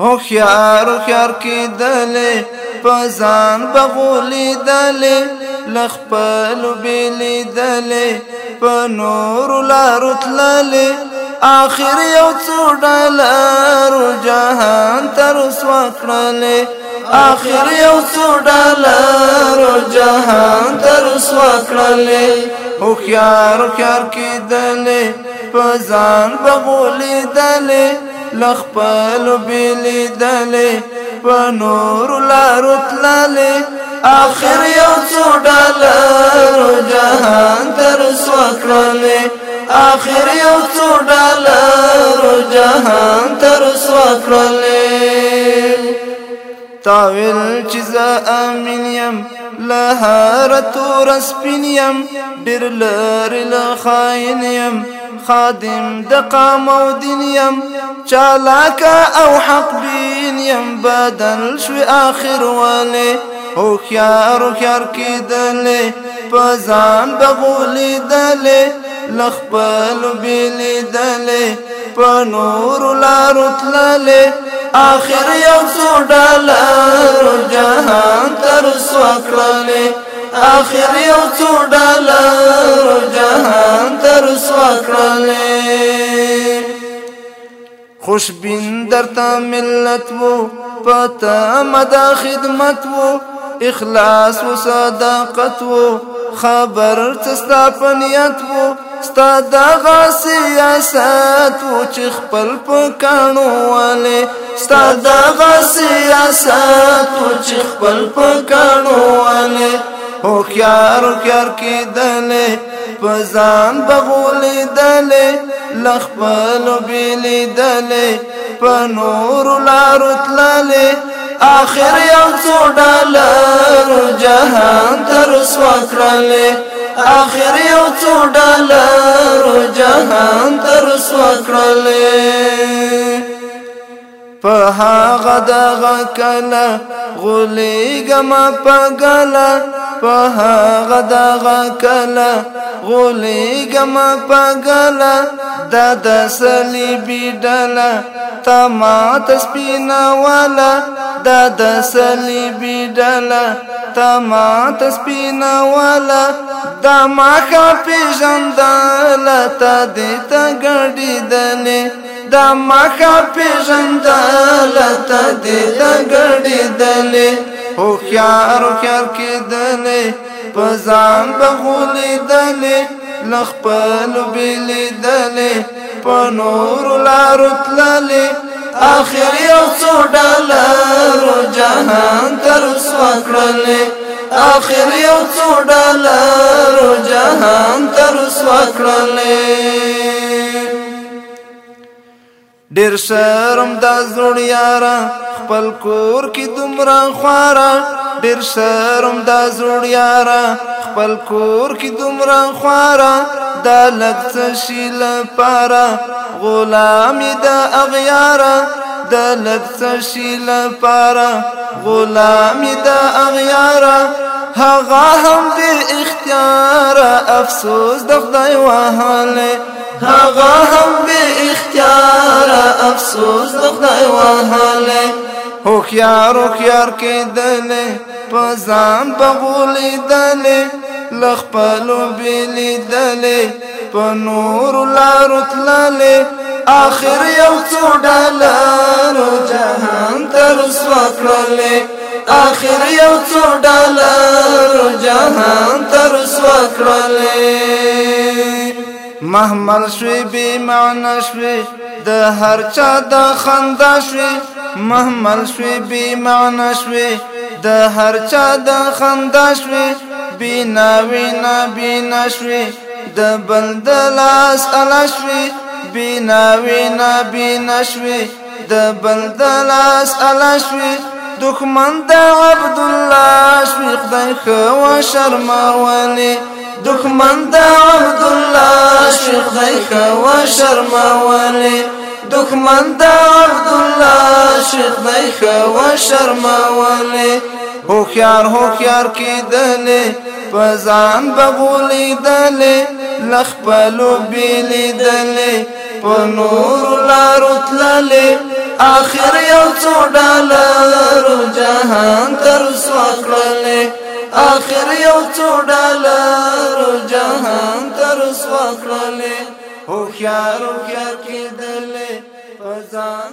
هوخیار هوخیار کیدلې پزان بغولې دلې لخپل بیلې دلې په نور لارو تللې آخر یو څو ډالر جهان تر سوا کړلې آخر یو څو ډالر جهان تر سوا کړلې هوخیار هوخیار کیدلې پزان بغولې دلې لخپل بلی دلی په نور لارو تللی آخر یو څو ډالر جهان تر سوکړلی آخر یو څو ډالر جهان تر سوکړلی تاویل چې زه امین یم لهار تور سپین یم ډیر لري لخاین یم خادم د قام او دین يم چالاکا او حق بین يم بدل شو اخر وله او خيار خيار کیدله پزان بغولی دله لخپل بیلی دله په نور لارو تلله اخر یو څو ډالر جهان تر سو کړله اخر یو څو ډالر جهان تر سوکړلې خوشبین درته ملت وو پتا مدا خدمت وو اخلاص و صداقت وو خبر تستا پنیت وو ستا دغه سیاست وو چې خپل په کانو والے ستا دغه سیاست وو چې خپل په کانو والے هوخيار هوخيار کېدلې پزان بغولې دلې لخپل بیلې دلې په نور لارو تللې آخر یو څو ډالر جهان تر سوکرلې آخر یو څو ډالر جهان تر سوکرلې په هغه دغه کله غلیګم پګله په هغه دغه کله غلیګم پګله دا د صلیبی ډله تمات سپینا والا دا د صلیبی ډله تمات سپینا والا دا ما کا پیژندل تا دې تا ګړې دلې د مخه پیژندلته دې د ګړې دلې هوښیار هوښیار کېدلې په ځان به غولېدلې له خپلو بېلېدلې په نورو لارو تللې آخر یو څو ډالرو جهان ته رسوا کړلې آخر یو څو ډالرو جهان ته رسوا کړلې ډیر شرم د زړه یارا خپل کور کې دومره خوارا ډیر شرم د زړه یارا خپل کور کې دومره خوارا دا لکڅ شیل پارا غلام د اغیارا دا لکڅ شیل پارا غلام د اغیارا هغه هم به اختیار افسوس د خدای وهاله هغه هم به اختیار افسوس د خدای وهاله هوخيار هوخيار کېدلې په ځان بغولې دلې لخپلو بیلې دلې په نور لارو تللې آخر یو څو ډالرو جهان تر رسوا کړلې آخر یو څو ډالرو جهان تر رسوا کړلې محمل شوی بی معنی شوی د هر چا د خندا شوی محمل شوی بی معنی شوی د هر چا د خندا شوی بینا وینا بینا شوی د بل د لاس الا شوی بینا وینا بینا شوی د بل د لاس الا شوی دښمن د عبد الله شوی خدای خو شرمونه دښمن دا عبد الله شیخ دایخه و شرمولی دښمن دا عبد الله شیخ دایخه و شرمولی هوخیار هوخیار کېدلې پزان بغولې دلې لخپلو بیلې دلې په نور لارو تللې آخر یو څو ډالر جهان تر سوکړلې آخر یو څو ډالر بخړلې هوښیار هوښیار کېدلې پزان